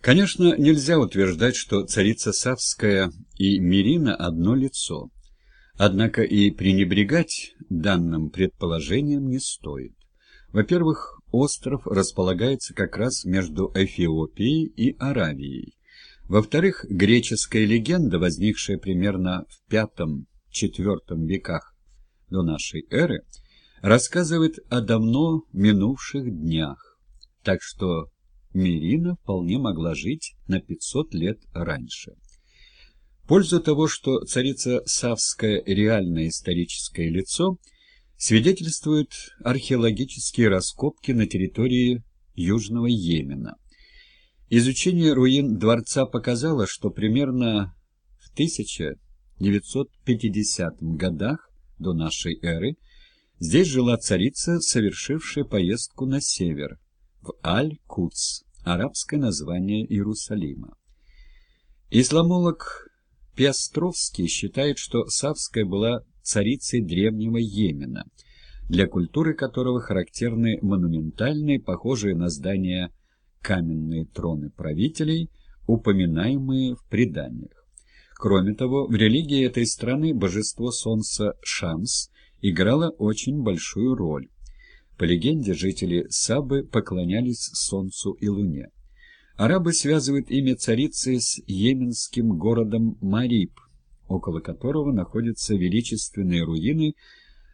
Конечно, нельзя утверждать, что царица Савская и Мирина одно лицо. Однако и пренебрегать данным предположением не стоит. Во-первых, остров располагается как раз между Эфиопией и Аравией. Во-вторых, греческая легенда, возникшая примерно в V-IV веках до нашей эры, рассказывает о давно минувших днях, так что Мирина вполне могла жить на 500 лет раньше. пользу того, что царица Савская реальное историческое лицо, свидетельствуют археологические раскопки на территории Южного Йемена. Изучение руин дворца показало, что примерно в 1950 годах до нашей эры здесь жила царица, совершившая поездку на север, в Аль-Кудс, арабское название Иерусалима. Исламолог Пиастровский считает, что Савская была царицей древнего Йемена, для культуры которого характерны монументальные, похожие на здания каменные троны правителей, упоминаемые в преданиях. Кроме того, в религии этой страны божество солнца Шамс играло очень большую роль. По легенде, жители Сабы поклонялись Солнцу и Луне. Арабы связывают имя царицы с йеменским городом Мариб, около которого находятся величественные руины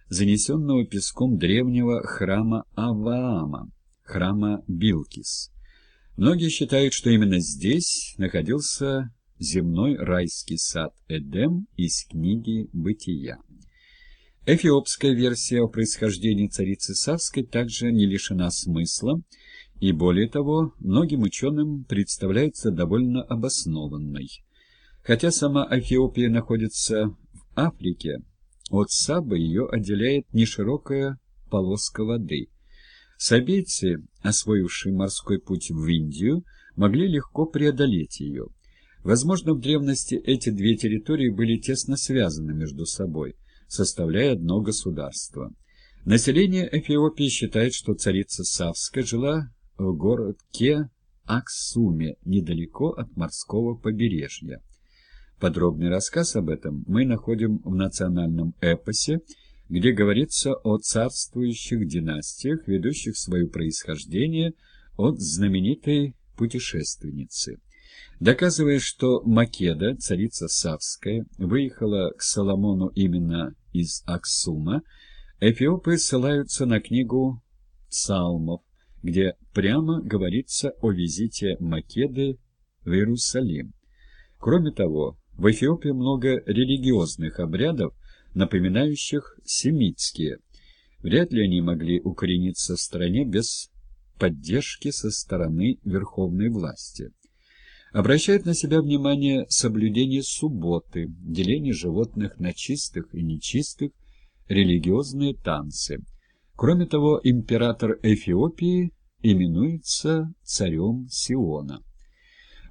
занесенного песком древнего храма Аваама, храма Билкис. Многие считают, что именно здесь находился земной райский сад Эдем из книги «Бытия». Эфиопская версия о происхождении царицы Савской также не лишена смысла, и более того, многим ученым представляется довольно обоснованной. Хотя сама Эфиопия находится в Африке, от Сабы ее отделяет неширокая полоска воды. Сабейцы, освоившие морской путь в Индию, могли легко преодолеть ее. Возможно, в древности эти две территории были тесно связаны между собой – составляя одно государство. Население Эфиопии считает, что царица Савска жила в городке Аксуме, недалеко от морского побережья. Подробный рассказ об этом мы находим в национальном эпосе, где говорится о царствующих династиях, ведущих свое происхождение от знаменитой путешественницы. Доказывая, что Македа, царица Савская, выехала к Соломону именно из Аксума, эфиопы ссылаются на книгу Псалмов, где прямо говорится о визите Македы в Иерусалим. Кроме того, в Эфиопии много религиозных обрядов, напоминающих семитские. Вряд ли они могли укорениться в стране без поддержки со стороны верховной власти обращает на себя внимание соблюдение субботы, деление животных на чистых и нечистых, религиозные танцы. Кроме того, император Эфиопии именуется царем Сиона.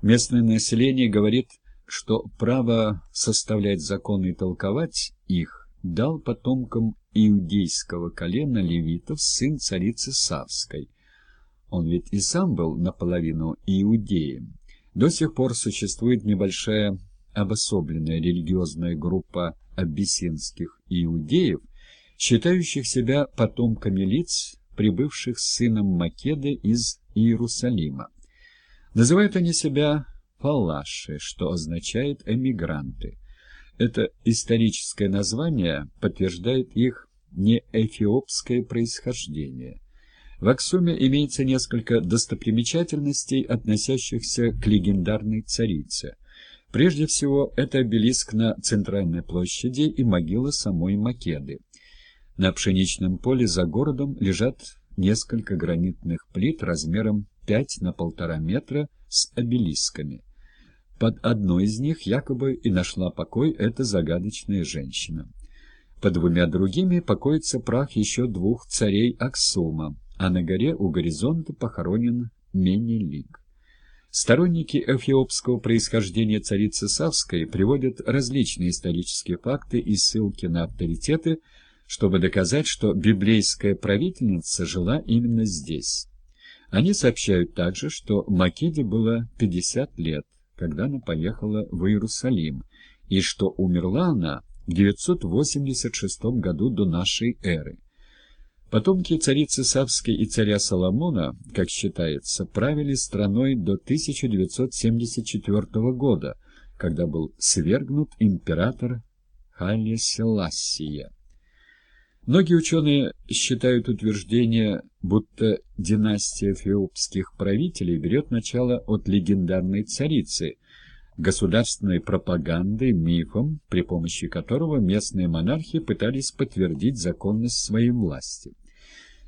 Местное население говорит, что право составлять законы и толковать их дал потомкам иудейского колена левитов сын царицы Савской. Он ведь и сам был наполовину иудеем. До сих пор существует небольшая обособленная религиозная группа абиссинских иудеев, считающих себя потомками лиц, прибывших с сыном Македы из Иерусалима. Называют они себя фалаши, что означает «эмигранты». Это историческое название подтверждает их неэфиопское происхождение. В Аксуме имеется несколько достопримечательностей, относящихся к легендарной царице. Прежде всего, это обелиск на центральной площади и могила самой Македы. На пшеничном поле за городом лежат несколько гранитных плит размером 5 на полтора метра с обелисками. Под одной из них якобы и нашла покой эта загадочная женщина. Под двумя другими покоится прах еще двух царей Аксума, а на горе у горизонта похоронен Менелик. Сторонники эфиопского происхождения царицы Савской приводят различные исторические факты и ссылки на авторитеты, чтобы доказать, что библейская правительница жила именно здесь. Они сообщают также, что Макиде было 50 лет, когда она поехала в Иерусалим, и что умерла она в 986 году до нашей эры. Потомки царицы Савской и царя Соломона, как считается, правили страной до 1974 года, когда был свергнут император Халли Селассия. Многие ученые считают утверждение, будто династия эфиопских правителей берет начало от легендарной царицы, государственной пропагандой, мифом, при помощи которого местные монархи пытались подтвердить законность своей власти.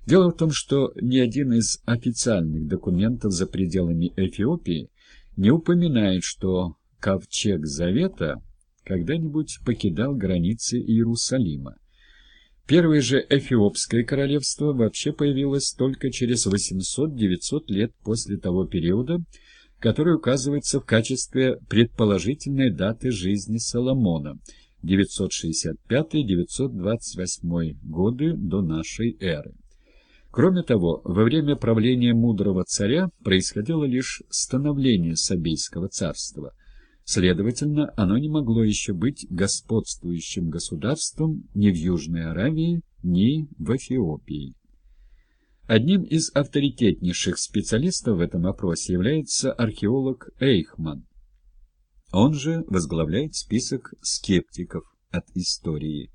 Дело в том, что ни один из официальных документов за пределами Эфиопии не упоминает, что Ковчег Завета когда-нибудь покидал границы Иерусалима. Первое же Эфиопское королевство вообще появилось только через 800-900 лет после того периода, который указывается в качестве предположительной даты жизни Соломона – 965-928 годы до нашей эры. Кроме того, во время правления мудрого царя происходило лишь становление Сабейского царства. Следовательно, оно не могло еще быть господствующим государством ни в Южной Аравии, ни в Эфиопии. Одним из авторитетнейших специалистов в этом опросе является археолог Эйхман. Он же возглавляет список скептиков от истории.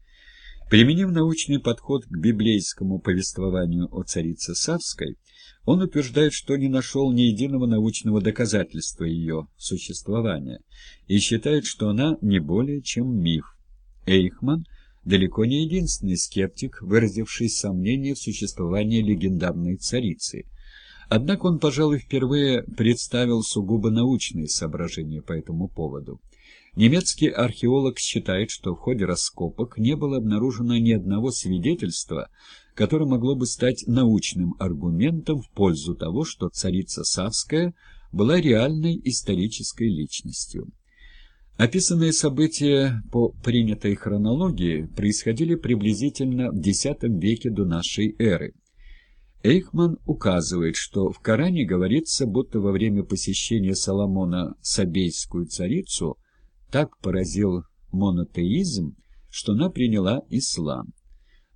Применив научный подход к библейскому повествованию о царице Савской, он утверждает, что не нашел ни единого научного доказательства ее существования и считает, что она не более чем миф. Эйхман – далеко не единственный скептик, выразивший сомнение в существовании легендарной царицы. Однако он, пожалуй, впервые представил сугубо научные соображения по этому поводу. Немецкий археолог считает, что в ходе раскопок не было обнаружено ни одного свидетельства, которое могло бы стать научным аргументом в пользу того, что царица Савская была реальной исторической личностью. Описанные события по принятой хронологии происходили приблизительно в X веке до нашей эры. Эйхман указывает, что в Коране говорится, будто во время посещения Соломона Сабейскую царицу так поразил монотеизм, что она приняла ислам.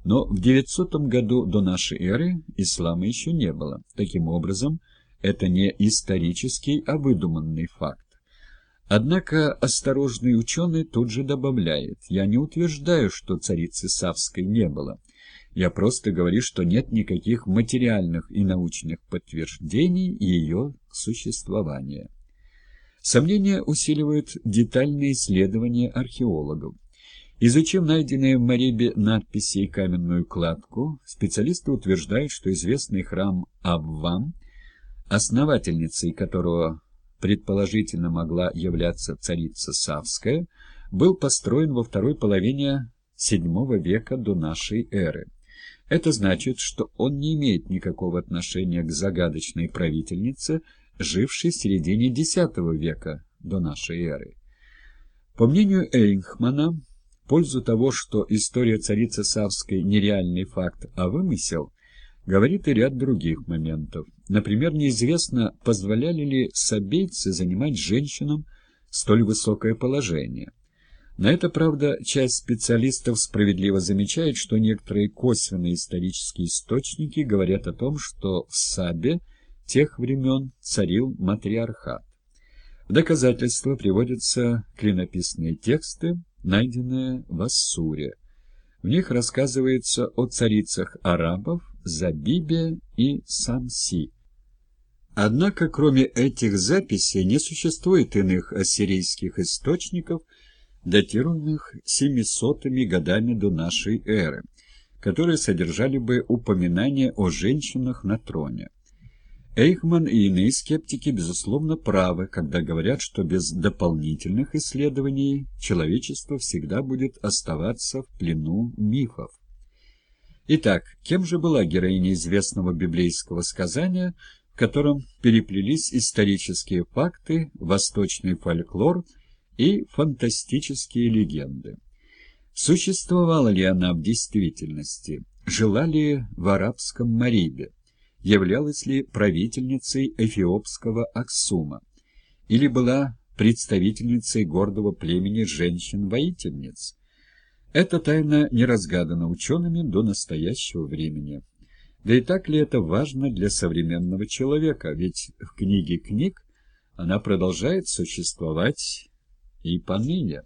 Но в 900 году до нашей эры ислама еще не было. Таким образом, это не исторический, а выдуманный факт. Однако осторожный ученый тут же добавляет, «Я не утверждаю, что царицы Савской не было. Я просто говорю, что нет никаких материальных и научных подтверждений ее существования». Сомнения усиливают детальные исследования археологов. Изучив найденные в Марибе надписи и каменную кладку, специалисты утверждают, что известный храм Абвам, основательницей которого предположительно могла являться царица Савская, был построен во второй половине VII века до нашей эры. Это значит, что он не имеет никакого отношения к загадочной правительнице, жившей в середине X века до нашей эры. По мнению Эйнхмана, пользу того, что история царицы Савской нереальный факт, а вымысел, говорит и ряд других моментов. Например, неизвестно, позволяли ли сабейцы занимать женщинам столь высокое положение. На это, правда, часть специалистов справедливо замечает, что некоторые косвенные исторические источники говорят о том, что в Сабе тех времен царил матриархат. В доказательство приводятся клинописные тексты, найденные в Ассуре. В них рассказывается о царицах арабов Забибе и Самси. Однако, кроме этих записей, не существует иных ассирийских источников, датируемых 700 годами до нашей эры, которые содержали бы упоминания о женщинах на троне. Эйхман и иные скептики, безусловно, правы, когда говорят, что без дополнительных исследований человечество всегда будет оставаться в плену мифов. Итак, кем же была героиня известного библейского сказания – в котором переплелись исторические факты, восточный фольклор и фантастические легенды. Существовала ли она в действительности? Жила ли в арабском Марибе? Являлась ли правительницей эфиопского Аксума или была представительницей гордого племени женщин-воительниц. Эта тайна не разгадана учеными до настоящего времени. Да и так ли это важно для современного человека, ведь в книге книг она продолжает существовать и поныне.